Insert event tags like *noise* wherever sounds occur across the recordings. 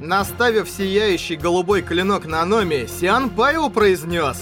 Наставив сияющий голубой клинок на Номи, Сиан Пайо произнес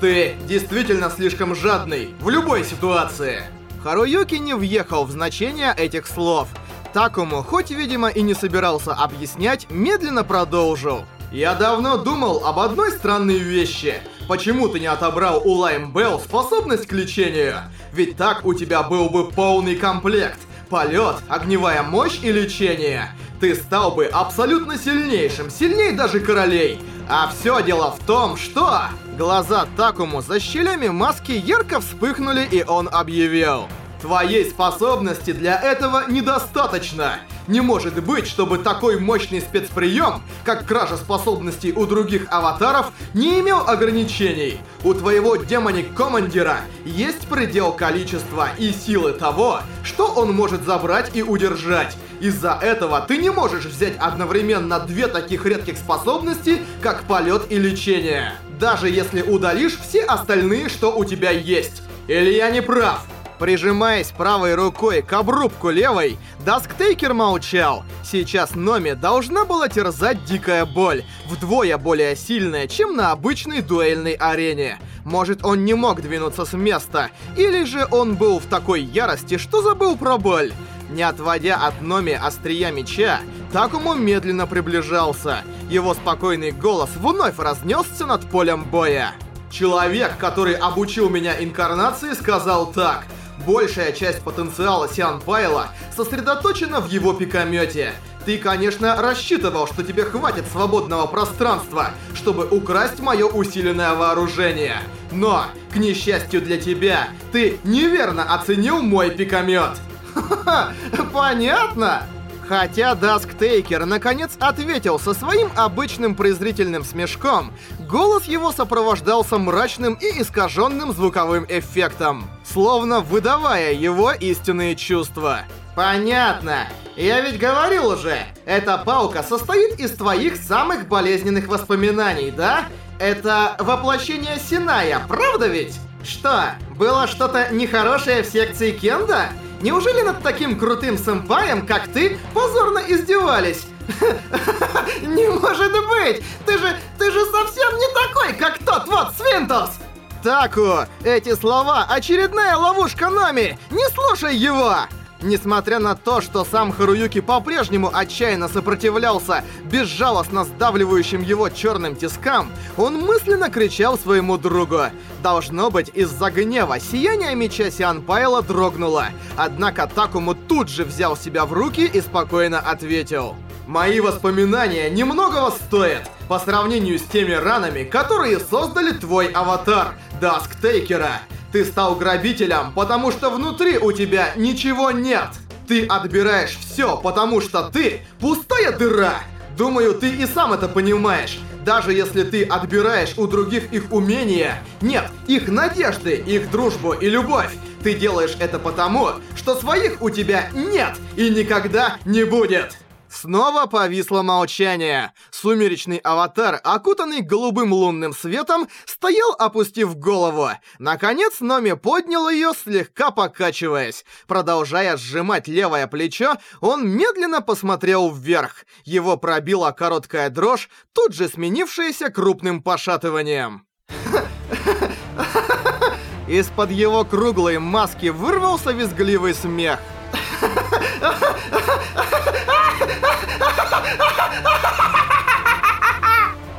«Ты действительно слишком жадный в любой ситуации!» Харуюки не въехал в значение этих слов. Такому, хоть, видимо, и не собирался объяснять, медленно продолжил. «Я давно думал об одной странной вещи. Почему ты не отобрал у Лайм Белл способность к лечению? Ведь так у тебя был бы полный комплект. Полет, огневая мощь и лечение. Ты стал бы абсолютно сильнейшим, сильней даже королей. А все дело в том, что... Глаза Такому за щелями маски ярко вспыхнули, и он объявил. Твоей способности для этого недостаточно. Не может быть, чтобы такой мощный спецприем, как кража способностей у других аватаров, не имел ограничений. У твоего демоник-командира есть предел количества и силы того, что он может забрать и удержать. Из-за этого ты не можешь взять одновременно две таких редких способности, как полет и лечение. Даже если удалишь все остальные, что у тебя есть. Или я не прав? Прижимаясь правой рукой к обрубку левой, Дасктейкер молчал. Сейчас Номи должна была терзать дикая боль, вдвое более сильная, чем на обычной дуэльной арене. Может, он не мог двинуться с места, или же он был в такой ярости, что забыл про боль. Не отводя от Номи острия меча, Такому медленно приближался. Его спокойный голос вновь разнесся над полем боя. Человек, который обучил меня инкарнации, сказал так — Большая часть потенциала Сиан Пайла сосредоточена в его пикомете. Ты, конечно, рассчитывал, что тебе хватит свободного пространства, чтобы украсть мое усиленное вооружение. Но, к несчастью для тебя, ты неверно оценил мой пикомет. Ха-ха, понятно? Хотя Дасктейкер наконец ответил со своим обычным презрительным смешком, голос его сопровождался мрачным и искаженным звуковым эффектом, словно выдавая его истинные чувства. «Понятно. Я ведь говорил уже, эта палка состоит из твоих самых болезненных воспоминаний, да? Это воплощение Синая, правда ведь? Что, было что-то нехорошее в секции Кенда?» Неужели над таким крутым сэмпаем, как ты, позорно издевались? *laughs* Не может быть! Ты же, ты же совсем не такой, как тот вот Свинтус! Таку, эти слова очередная ловушка Нами! Не слушай его! Несмотря на то, что сам Харуюки по-прежнему отчаянно сопротивлялся безжалостно сдавливающим его черным тискам, он мысленно кричал своему другу. Должно быть, из-за гнева сияние меча Сиан Пайла дрогнуло. Однако Такому тут же взял себя в руки и спокойно ответил. «Мои воспоминания немногого стоят по сравнению с теми ранами, которые создали твой аватар, Дасктейкера. Ты стал грабителем, потому что внутри у тебя ничего нет. Ты отбираешь все, потому что ты пустая дыра. Думаю, ты и сам это понимаешь. Даже если ты отбираешь у других их умения, нет, их надежды, их дружбу и любовь, ты делаешь это потому, что своих у тебя нет и никогда не будет. Снова повисло молчание. Сумеречный аватар, окутанный голубым лунным светом, стоял, опустив голову. Наконец Номи поднял ее, слегка покачиваясь. Продолжая сжимать левое плечо, он медленно посмотрел вверх. Его пробила короткая дрожь, тут же сменившаяся крупным пошатыванием. Из-под его круглой маски вырвался визгливый смех.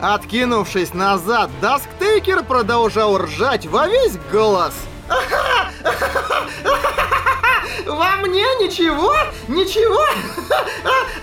Откинувшись назад, Дасктейкер продолжал ржать во весь голос. Во мне ничего? Ничего?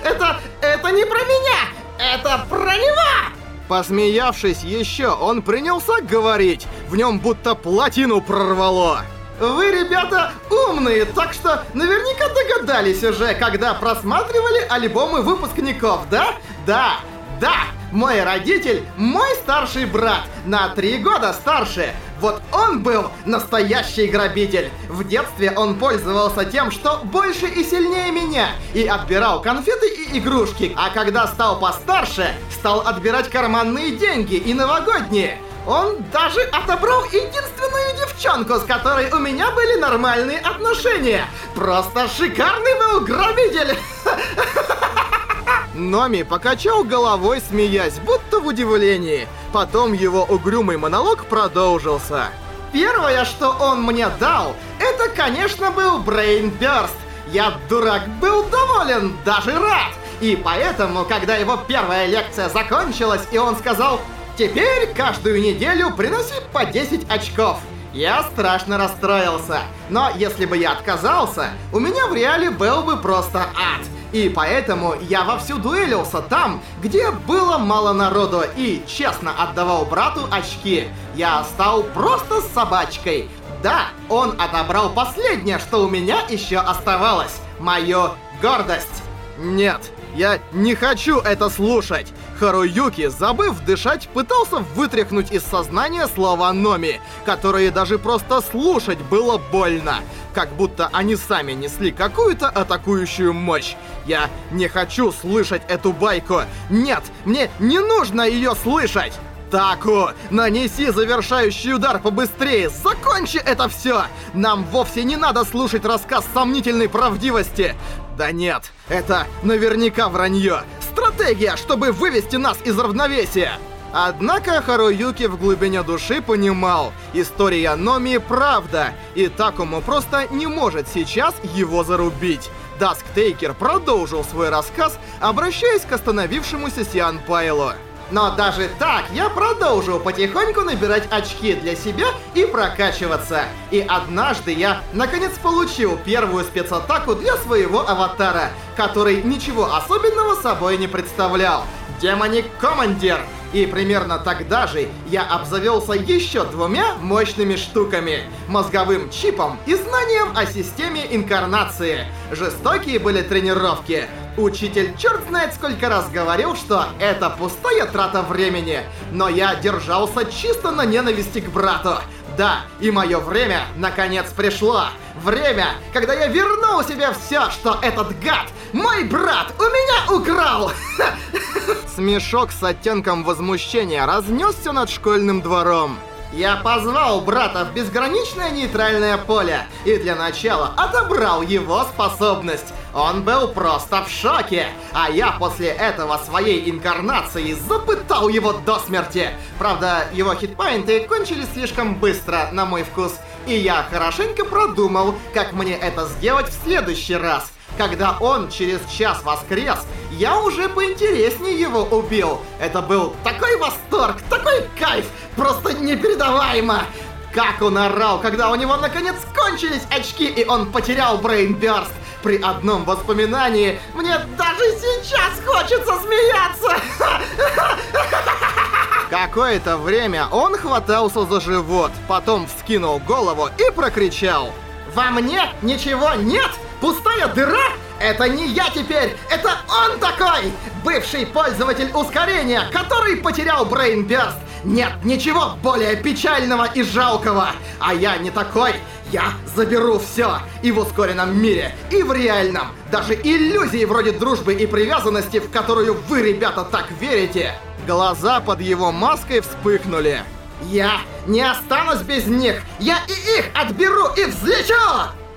Это... это не про меня! Это про него! Посмеявшись еще, он принялся говорить. В нем будто плотину прорвало. Вы, ребята, умные, так что наверняка догадались уже, когда просматривали альбомы выпускников, да? Да, да, мой родитель – мой старший брат, на три года старше. Вот он был настоящий грабитель. В детстве он пользовался тем, что больше и сильнее меня, и отбирал конфеты и игрушки. А когда стал постарше, стал отбирать карманные деньги и новогодние. Он даже отобрал единственную девчонку, с которой у меня были нормальные отношения. Просто шикарный был грабитель. *laughs* Номи покачал головой, смеясь, будто в удивлении. Потом его угрюмый монолог продолжился. Первое, что он мне дал, это, конечно, был Брейнбёрст. Я, дурак, был доволен, даже рад. И поэтому, когда его первая лекция закончилась, и он сказал «Теперь каждую неделю приноси по 10 очков», я страшно расстроился. Но если бы я отказался, у меня в реале был бы просто ад. И поэтому я вовсю дуэлился там, где было мало народу и честно отдавал брату очки. Я стал просто собачкой. Да, он отобрал последнее, что у меня еще оставалось. Мою гордость. Нет, я не хочу это слушать. Харуюки, забыв дышать, пытался вытряхнуть из сознания слова Номи, которые даже просто слушать было больно. Как будто они сами несли какую-то атакующую мощь. Я не хочу слышать эту байку. Нет, мне не нужно ее слышать. Таку, нанеси завершающий удар побыстрее, закончи это все! Нам вовсе не надо слушать рассказ сомнительной правдивости. Да нет, это наверняка вранье. Стратегия, чтобы вывести нас из равновесия. Однако Харуюки в глубине души понимал, история Номи правда, и Такому просто не может сейчас его зарубить. Дасктейкер продолжил свой рассказ, обращаясь к остановившемуся Сиан Пайлу. Но даже так я продолжил потихоньку набирать очки для себя и прокачиваться. И однажды я наконец получил первую спецатаку для своего аватара, который ничего особенного собой не представлял. Демоник Командир. И примерно тогда же я обзавелся еще двумя мощными штуками. Мозговым чипом и знанием о системе инкарнации. Жестокие были тренировки. Учитель черт знает сколько раз говорил, что это пустая трата времени. Но я держался чисто на ненависти к брату. Да, и мое время наконец пришло. Время, когда я вернул себе все, что этот гад, мой брат, у меня украл. *laughs* Смешок с оттенком возмущения разнесся над школьным двором. Я позвал брата в безграничное нейтральное поле и для начала отобрал его способность. Он был просто в шоке, а я после этого своей инкарнацией запытал его до смерти. Правда, его хитпоинты кончились слишком быстро, на мой вкус, и я хорошенько продумал, как мне это сделать в следующий раз. Когда он через час воскрес, я уже поинтереснее его убил. Это был такой восторг, такой кайф, просто непередаваемо. Как он орал, когда у него наконец кончились очки и он потерял Брейнберст. При одном воспоминании мне даже сейчас хочется смеяться. Какое-то время он хватался за живот, потом вскинул голову и прокричал. «Во мне ничего нет? Пустая дыра? Это не я теперь, это он такой! Бывший пользователь ускорения, который потерял Брейнберст. Нет ничего более печального и жалкого. А я не такой. Я заберу все. И в ускоренном мире, и в реальном. Даже иллюзии вроде дружбы и привязанности, в которую вы, ребята, так верите. Глаза под его маской вспыхнули. Я не останусь без них. Я и их отберу и взлечу!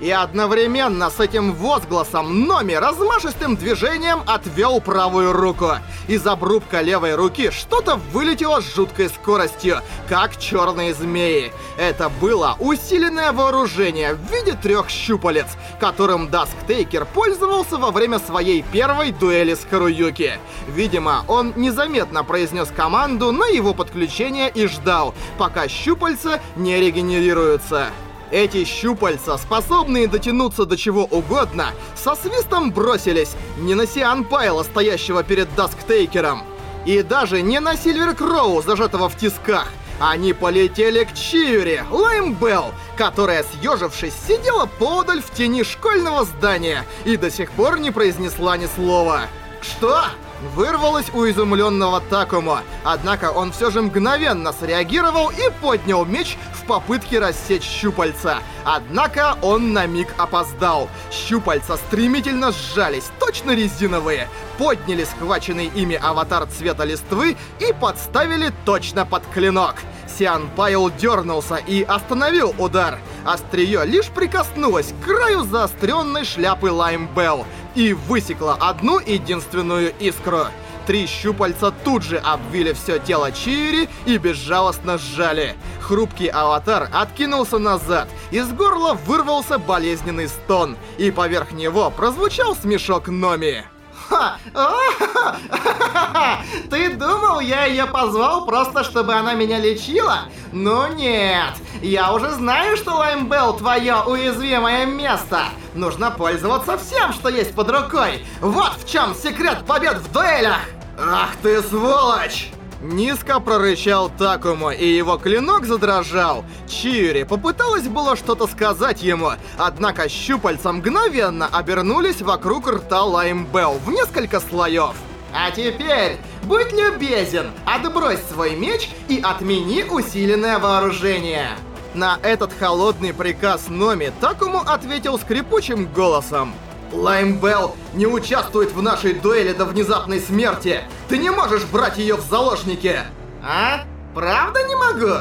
И одновременно с этим возгласом Номи размашистым движением отвел правую руку. Из обрубка левой руки что-то вылетело с жуткой скоростью, как черные змеи. Это было усиленное вооружение в виде трех щупалец, которым Дасктейкер пользовался во время своей первой дуэли с Харуюки. Видимо, он незаметно произнес команду на его подключение и ждал, пока щупальца не регенерируются. Эти щупальца, способные дотянуться до чего угодно, со свистом бросились не на Сиан Пайла, стоящего перед Дасктейкером, и даже не на Сильвер Кроу, зажатого в тисках. Они полетели к Чиури, Лаймбелл, которая, съежившись, сидела подаль в тени школьного здания и до сих пор не произнесла ни слова. «Что?» Вырвалось у изумленного Такума, однако он все же мгновенно среагировал и поднял меч в попытке рассечь щупальца. Однако он на миг опоздал. Щупальца стремительно сжались, точно резиновые, подняли схваченный ими аватар цвета листвы и подставили точно под клинок. Сиан Пайл дернулся и остановил удар. Острие лишь прикоснулось к краю заостренной шляпы Лаймбелл. И высекла одну единственную искру. Три щупальца тут же обвили все тело Чири и безжалостно сжали. Хрупкий аватар откинулся назад, из горла вырвался болезненный стон, и поверх него прозвучал смешок Номи. Ха! *laughs* Ты думал, я ее позвал просто, чтобы она меня лечила? Ну нет, я уже знаю, что Лаймбелл твое уязвимое место. Нужно пользоваться всем, что есть под рукой. Вот в чем секрет побед в дуэлях. Ах ты сволочь! Низко прорычал Такому, и его клинок задрожал. Чири попыталась было что-то сказать ему, однако щупальца мгновенно обернулись вокруг рта Лаймбелл в несколько слоев. А теперь, будь любезен, отбрось свой меч и отмени усиленное вооружение. На этот холодный приказ Номи Такому ответил скрипучим голосом. Лаймбелл не участвует в нашей дуэли до внезапной смерти. Ты не можешь брать ее в заложники. А? Правда не могу?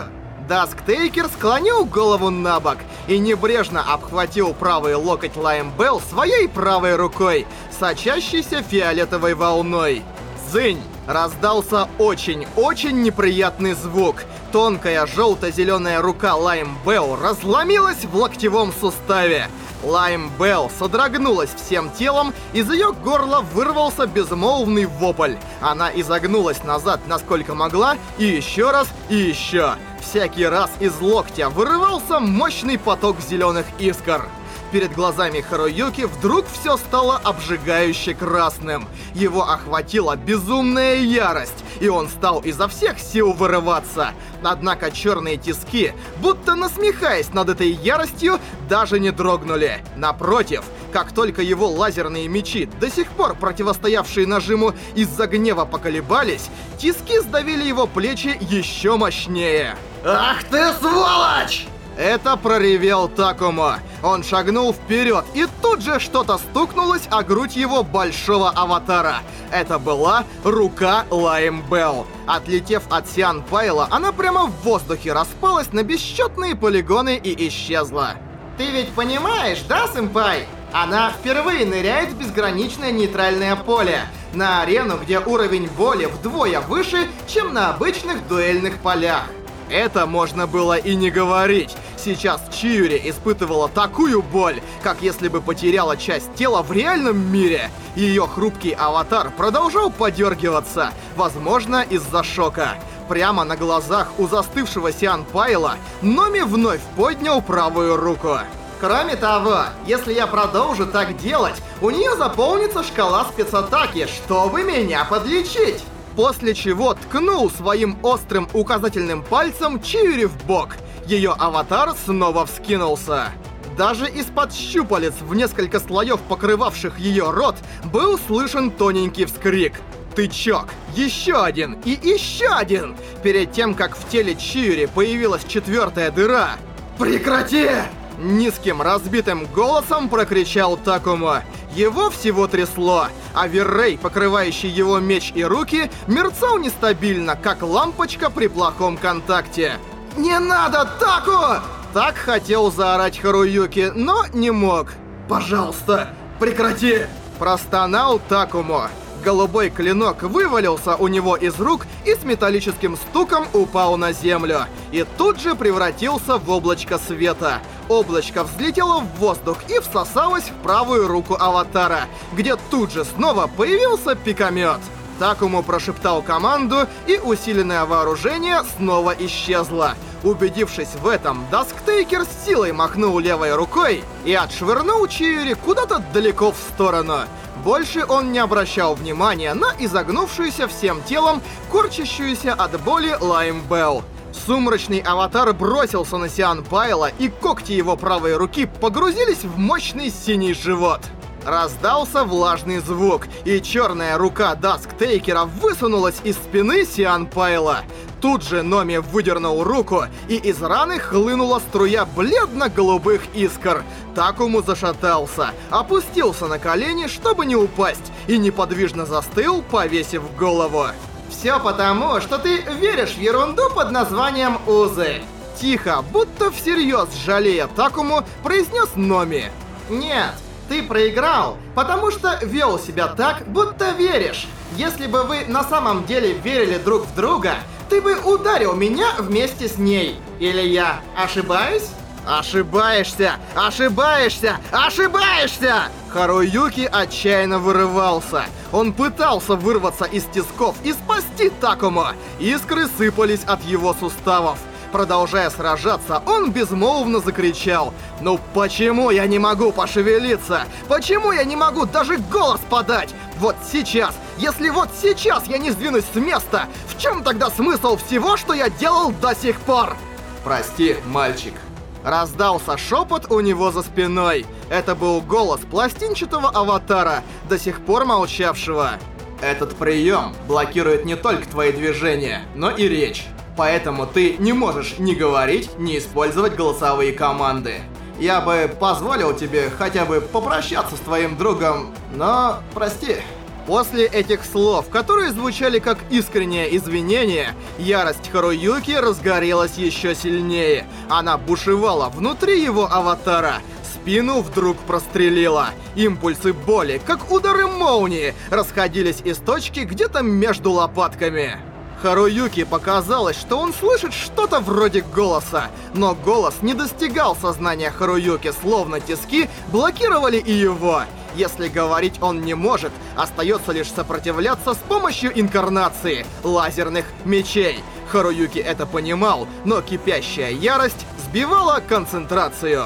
Дасктейкер склонил голову на бок и небрежно обхватил правый локоть Лаймбелл своей правой рукой, сочащейся фиолетовой волной. Зынь! Раздался очень-очень неприятный звук. Тонкая желто-зеленая рука Лаймбелл разломилась в локтевом суставе. Лайм Белл содрогнулась всем телом, из ее горла вырвался безмолвный вопль. Она изогнулась назад насколько могла, и еще раз, и еще. Всякий раз из локтя вырывался мощный поток зеленых искр. Перед глазами Харуюки вдруг все стало обжигающе красным. Его охватила безумная ярость, и он стал изо всех сил вырываться. Однако черные тиски, будто насмехаясь над этой яростью, даже не дрогнули. Напротив, как только его лазерные мечи, до сих пор противостоявшие нажиму из-за гнева поколебались, тиски сдавили его плечи еще мощнее. «Ах ты сволочь!» Это проревел Такумо. Он шагнул вперед, и тут же что-то стукнулось о грудь его большого аватара. Это была рука Лайм Белл. Отлетев от Сиан Пайла, она прямо в воздухе распалась на бесчетные полигоны и исчезла. Ты ведь понимаешь, да, сэмпай? Она впервые ныряет в безграничное нейтральное поле. На арену, где уровень боли вдвое выше, чем на обычных дуэльных полях. Это можно было и не говорить. Сейчас Чиури испытывала такую боль, как если бы потеряла часть тела в реальном мире. Ее хрупкий аватар продолжал подергиваться, возможно, из-за шока. Прямо на глазах у застывшего Сиан Пайла Номи вновь поднял правую руку. Кроме того, если я продолжу так делать, у нее заполнится шкала спецатаки, чтобы меня подлечить. После чего ткнул своим острым указательным пальцем Чиури в бок — ее аватар снова вскинулся. Даже из-под щупалец в несколько слоев покрывавших ее рот был слышен тоненький вскрик. Тычок. Еще один. И еще один. Перед тем, как в теле Чиури появилась четвертая дыра. «Прекрати!» Низким разбитым голосом прокричал Такума. Его всего трясло, а Веррей, покрывающий его меч и руки, мерцал нестабильно, как лампочка при плохом контакте. «Не надо, Таку!» Так хотел заорать Харуюки, но не мог. «Пожалуйста, прекрати!» Простонал Такумо. Голубой клинок вывалился у него из рук и с металлическим стуком упал на землю. И тут же превратился в облачко света. Облачко взлетело в воздух и всосалось в правую руку аватара, где тут же снова появился пикомет. Такуму прошептал команду, и усиленное вооружение снова исчезло. Убедившись в этом, Дасктейкер с силой махнул левой рукой и отшвырнул Чиури куда-то далеко в сторону. Больше он не обращал внимания на изогнувшуюся всем телом, корчащуюся от боли Лайм Белл. Сумрачный аватар бросился на Сиан Пайла, и когти его правой руки погрузились в мощный синий живот. Раздался влажный звук, и черная рука Дасктейкера высунулась из спины Сиан Пайла. Тут же Номи выдернул руку, и из раны хлынула струя бледно-голубых искр. Такому зашатался, опустился на колени, чтобы не упасть, и неподвижно застыл, повесив голову. Все потому, что ты веришь в ерунду под названием Узы. Тихо, будто всерьез жалея Такому, произнес Номи. Нет, ты проиграл, потому что вел себя так, будто веришь. Если бы вы на самом деле верили друг в друга, ты бы ударил меня вместе с ней. Или я ошибаюсь? Ошибаешься! Ошибаешься! Ошибаешься! Харуюки отчаянно вырывался. Он пытался вырваться из тисков и спасти Такому. Искры сыпались от его суставов. Продолжая сражаться, он безмолвно закричал. «Ну почему я не могу пошевелиться? Почему я не могу даже голос подать? Вот сейчас, если вот сейчас я не сдвинусь с места, в чем тогда смысл всего, что я делал до сих пор?» «Прости, мальчик», Раздался шепот у него за спиной. Это был голос пластинчатого аватара, до сих пор молчавшего. Этот прием блокирует не только твои движения, но и речь. Поэтому ты не можешь ни говорить, ни использовать голосовые команды. Я бы позволил тебе хотя бы попрощаться с твоим другом, но прости. После этих слов, которые звучали как искреннее извинение, ярость Харуюки разгорелась еще сильнее. Она бушевала внутри его аватара. Спину вдруг прострелила. Импульсы боли, как удары молнии, расходились из точки где-то между лопатками. Харуюки показалось, что он слышит что-то вроде голоса, но голос не достигал сознания Харуюки, словно тиски блокировали и его. Если говорить он не может, остается лишь сопротивляться с помощью инкарнации, лазерных мечей. Харуюки это понимал, но кипящая ярость сбивала концентрацию.